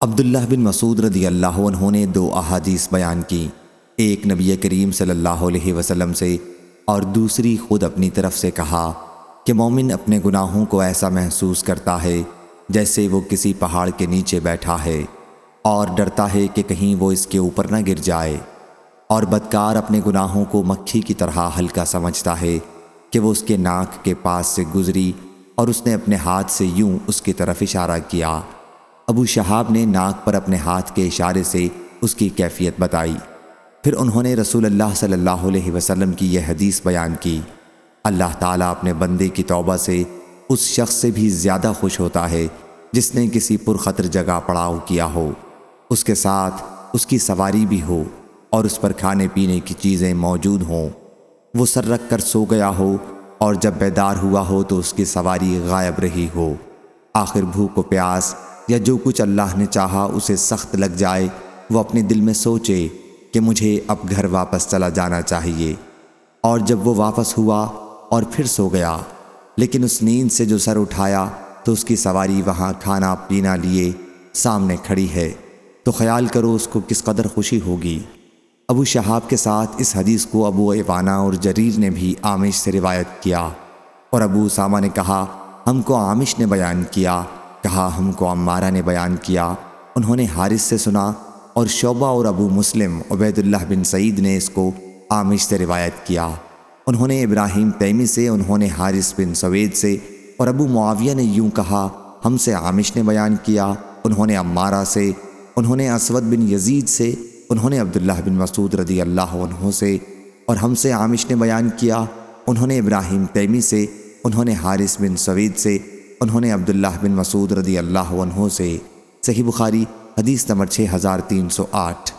عبداللہ بن مسعود رضی اللہ عنہ نے دو احادیث بیان کی، ایک نبی کریم صلی اللہ علیہ وسلم سے اور دوسری خود اپنی طرف سے کہا کہ مومن اپنے گناہوں کو ایسا محسوس کرتا ہے جیسے وہ کسی پہاڑ کے نیچے بیٹھا ہے اور ڈرتا ہے کہ کہیں وہ اس کے اوپر نہ گر جائے اور بدکار اپنے گناہوں کو مکھی کی طرح ہلکا سمجھتا ہے کہ وہ اس کے ناک کے پاس سے گزری اور اس نے اپنے ہاتھ سے یوں اس کی طرف اشارہ کیا۔ ابو شہاب نے ناک پر اپنے ہاتھ کے اشارے سے اس کی کیفیت بتائی۔ پھر انہوں نے رسول اللہ صلی اللہ علیہ وسلم کی یہ حدیث بیان کی۔ اللہ تعالیٰ اپنے بندے کی توبہ سے اس شخص سے بھی زیادہ خوش ہوتا ہے جس نے کسی پرخطر جگہ پڑاؤ کیا ہو۔ اس کے ساتھ اس کی سواری بھی ہو اور اس پر کھانے پینے کی چیزیں موجود ہوں۔ وہ سر رکھ کر سو گیا ہو اور جب بیدار ہوا ہو تو اس کی سواری غائب رہی ہو۔ آخر بھوک و پیاس یا جو کچھ اللہ نے چاہا اسے سخت لگ جائے، وہ اپنے دل میں سوچے کہ مجھے اب گھر واپس چلا جانا چاہیے۔ اور جب وہ واپس ہوا اور پھر سو گیا، لیکن اس نیند سے جو سر اٹھایا تو اس کی سواری وہاں کھانا پینا لیے سامنے کھڑی ہے۔ تو خیال کرو اس کو کس قدر خوشی ہوگی۔ ابو شہاب کے ساتھ اس حدیث کو ابو ایوانہ اور جریر نے بھی آمش سے روایت کیا۔ اور ابو اسامہ نے کہا، ہم کو آمش نے بیان کیا کہا ہم کو عمارہ نے بیان کیا۔ انہوں نے حارث سے سنا اور شعبہ اور ابو مسلم عبید اللہ بن سعید نے اس کو عامش سے روایت کیا۔ انہوں نے ابراہیم تیمی سے، انہوں نے حارث بن سوید سے اور ابو معاویہ نے یوں کہا، ہم سے عامش نے بیان کیا۔ انہوں نے عمارہ سے، انہوں نے اسود بن یزید سے، انہوں نے عبداللہ بن مسعود رضی اللہ عنہ سے اور ہم سے عامش نے بیان کیا۔ انہوں نے ابراہیم تیمی سے، انہوں نے حارث بن سوید سے انہوں نے عبداللہ بن مسعود رضی اللہ عنہ سے صحیح بخاری حدیث نمبر 6308